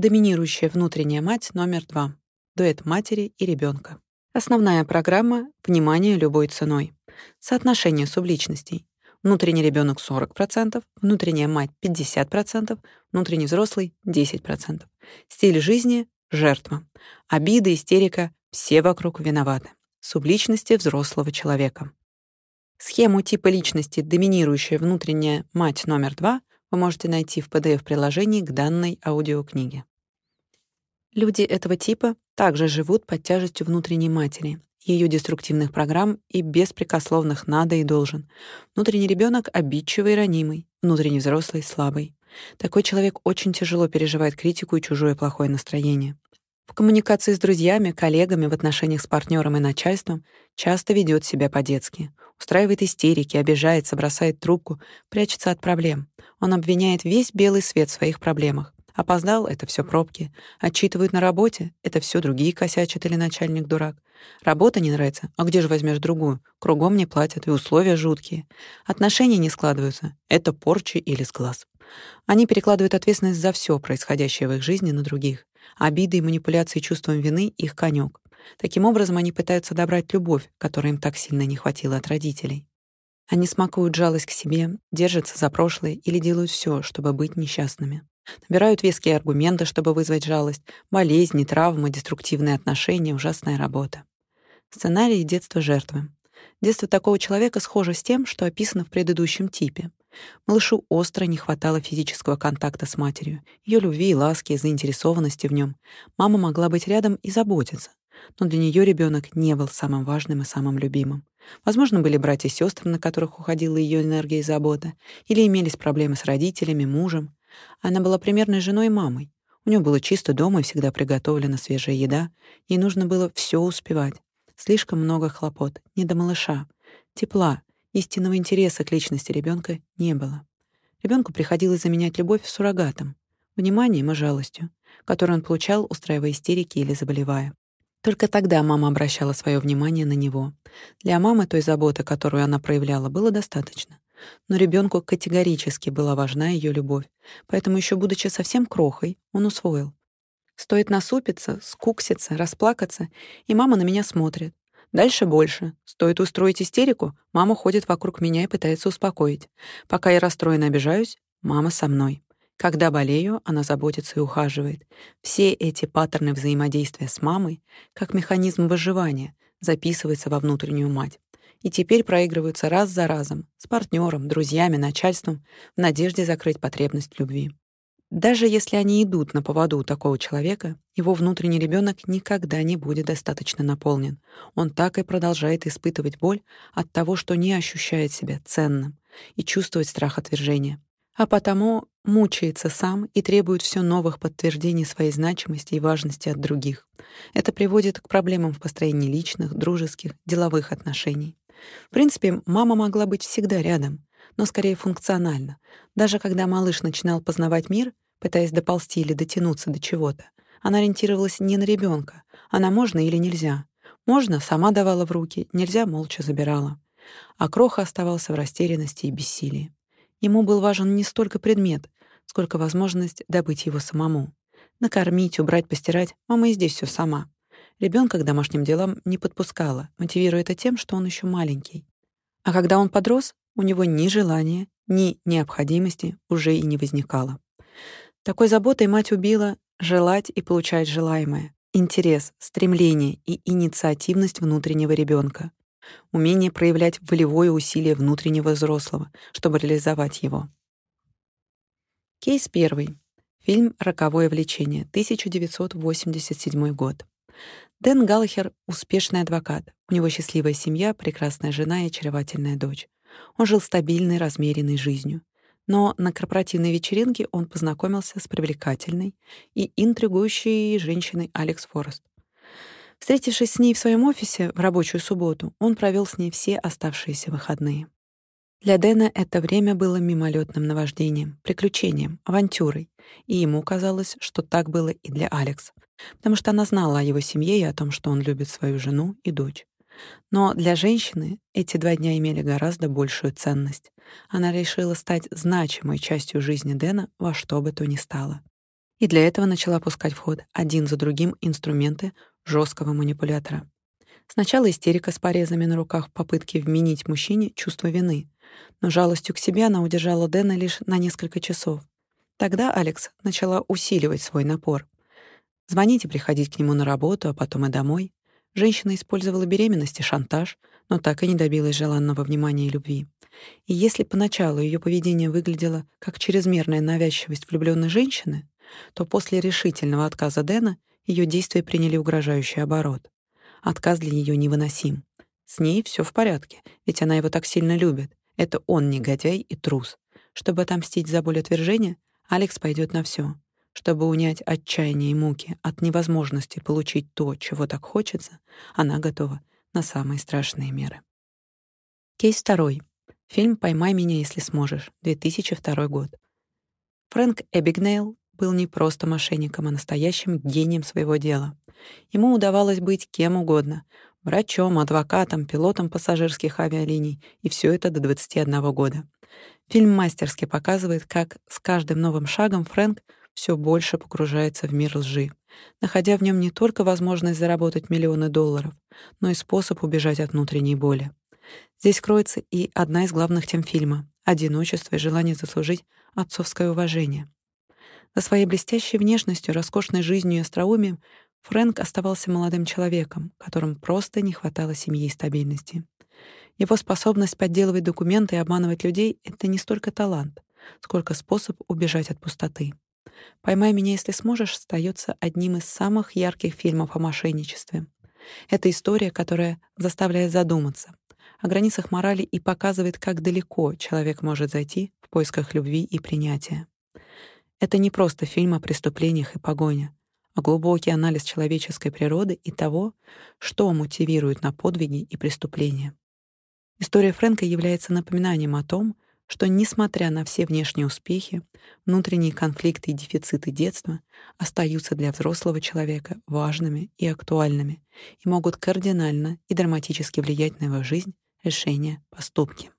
Доминирующая внутренняя мать номер два. Дуэт матери и ребенка. Основная программа — внимание любой ценой. Соотношение субличностей. Внутренний ребенок 40%, внутренняя мать 50%, внутренний взрослый 10%. Стиль жизни — жертва. Обида, истерика — все вокруг виноваты. Субличности взрослого человека. Схему типа личности «Доминирующая внутренняя мать номер два» вы можете найти в PDF-приложении к данной аудиокниге. Люди этого типа также живут под тяжестью внутренней матери, ее деструктивных программ и беспрекословных «надо» и «должен». Внутренний ребенок обидчивый и ранимый, внутренний взрослый — слабый. Такой человек очень тяжело переживает критику и чужое плохое настроение. В коммуникации с друзьями, коллегами, в отношениях с партнером и начальством часто ведет себя по-детски. Устраивает истерики, обижается, бросает трубку, прячется от проблем. Он обвиняет весь белый свет в своих проблемах. Опоздал — это все пробки. Отчитывают на работе — это все другие косячат или начальник дурак. Работа не нравится, а где же возьмешь другую? Кругом не платят, и условия жуткие. Отношения не складываются — это порчи или сглаз. Они перекладывают ответственность за все происходящее в их жизни на других. Обиды и манипуляции чувством вины — их конек. Таким образом, они пытаются добрать любовь, которой им так сильно не хватило от родителей. Они смакуют жалость к себе, держатся за прошлое или делают все, чтобы быть несчастными. Набирают веские аргументы, чтобы вызвать жалость. Болезни, травмы, деструктивные отношения, ужасная работа. Сценарий детства жертвы. Детство такого человека схоже с тем, что описано в предыдущем типе. Малышу остро не хватало физического контакта с матерью, ее любви и ласки, заинтересованности в нем. Мама могла быть рядом и заботиться, но для нее ребенок не был самым важным и самым любимым. Возможно, были братья и сестры, на которых уходила ее энергия и забота, или имелись проблемы с родителями, мужем. Она была примерной женой и мамой. У нее было чисто дома и всегда приготовлена свежая еда. Ей нужно было все успевать. Слишком много хлопот, не до малыша. Тепла, истинного интереса к личности ребенка не было. Ребенку приходилось заменять любовь суррогатом, вниманием и жалостью, которую он получал, устраивая истерики или заболевая. Только тогда мама обращала свое внимание на него. Для мамы той заботы, которую она проявляла, было достаточно. Но ребенку категорически была важна ее любовь, поэтому еще будучи совсем крохой, он усвоил. Стоит насупиться, скукситься, расплакаться, и мама на меня смотрит. Дальше больше. Стоит устроить истерику, мама ходит вокруг меня и пытается успокоить. Пока я расстроена обижаюсь, мама со мной. Когда болею, она заботится и ухаживает. Все эти паттерны взаимодействия с мамой, как механизм выживания, записываются во внутреннюю мать и теперь проигрываются раз за разом, с партнером, друзьями, начальством, в надежде закрыть потребность любви. Даже если они идут на поводу у такого человека, его внутренний ребенок никогда не будет достаточно наполнен. Он так и продолжает испытывать боль от того, что не ощущает себя ценным и чувствовать страх отвержения. А потому мучается сам и требует все новых подтверждений своей значимости и важности от других. Это приводит к проблемам в построении личных, дружеских, деловых отношений. В принципе, мама могла быть всегда рядом, но скорее функционально. Даже когда малыш начинал познавать мир, пытаясь доползти или дотянуться до чего-то, она ориентировалась не на ребенка, а на можно или нельзя. Можно — сама давала в руки, нельзя — молча забирала. А Кроха оставался в растерянности и бессилии. Ему был важен не столько предмет, сколько возможность добыть его самому. Накормить, убрать, постирать — мама и здесь все сама. Ребенка к домашним делам не подпускала, мотивируя это тем, что он еще маленький. А когда он подрос, у него ни желания, ни необходимости уже и не возникало. Такой заботой мать убила желать и получать желаемое, интерес, стремление и инициативность внутреннего ребенка, умение проявлять волевое усилие внутреннего взрослого, чтобы реализовать его. Кейс первый. Фильм «Роковое влечение», 1987 год. Дэн Галлахер — успешный адвокат. У него счастливая семья, прекрасная жена и очаровательная дочь. Он жил стабильной, размеренной жизнью. Но на корпоративной вечеринке он познакомился с привлекательной и интригующей женщиной Алекс Форест. Встретившись с ней в своем офисе в рабочую субботу, он провел с ней все оставшиеся выходные. Для Дэна это время было мимолетным наваждением, приключением, авантюрой, и ему казалось, что так было и для Алекс потому что она знала о его семье и о том, что он любит свою жену и дочь. Но для женщины эти два дня имели гораздо большую ценность. Она решила стать значимой частью жизни Дэна во что бы то ни стало. И для этого начала пускать в ход один за другим инструменты жесткого манипулятора. Сначала истерика с порезами на руках в попытке вменить мужчине чувство вины, но жалостью к себе она удержала Дэна лишь на несколько часов. Тогда Алекс начала усиливать свой напор. Звонить и приходить к нему на работу, а потом и домой. Женщина использовала беременность и шантаж, но так и не добилась желанного внимания и любви. И если поначалу ее поведение выглядело как чрезмерная навязчивость влюбленной женщины, то после решительного отказа Дэна ее действия приняли угрожающий оборот. Отказ для нее невыносим. С ней все в порядке, ведь она его так сильно любит. Это он негодяй и трус. Чтобы отомстить за боль отвержения, Алекс пойдет на все. Чтобы унять отчаяние и муки от невозможности получить то, чего так хочется, она готова на самые страшные меры. Кейс второй. Фильм «Поймай меня, если сможешь», 2002 год. Фрэнк Эбигнейл был не просто мошенником, а настоящим гением своего дела. Ему удавалось быть кем угодно — врачом, адвокатом, пилотом пассажирских авиалиний, и все это до 21 года. Фильм мастерски показывает, как с каждым новым шагом Фрэнк все больше погружается в мир лжи, находя в нем не только возможность заработать миллионы долларов, но и способ убежать от внутренней боли. Здесь кроется и одна из главных тем фильма — одиночество и желание заслужить отцовское уважение. За своей блестящей внешностью, роскошной жизнью и остроумием Фрэнк оставался молодым человеком, которому просто не хватало семьи и стабильности. Его способность подделывать документы и обманывать людей — это не столько талант, сколько способ убежать от пустоты. «Поймай меня, если сможешь» остается одним из самых ярких фильмов о мошенничестве. Это история, которая заставляет задуматься о границах морали и показывает, как далеко человек может зайти в поисках любви и принятия. Это не просто фильм о преступлениях и погоне, а глубокий анализ человеческой природы и того, что мотивирует на подвиги и преступления. История Фрэнка является напоминанием о том, что, несмотря на все внешние успехи, внутренние конфликты и дефициты детства остаются для взрослого человека важными и актуальными и могут кардинально и драматически влиять на его жизнь, решения, поступки.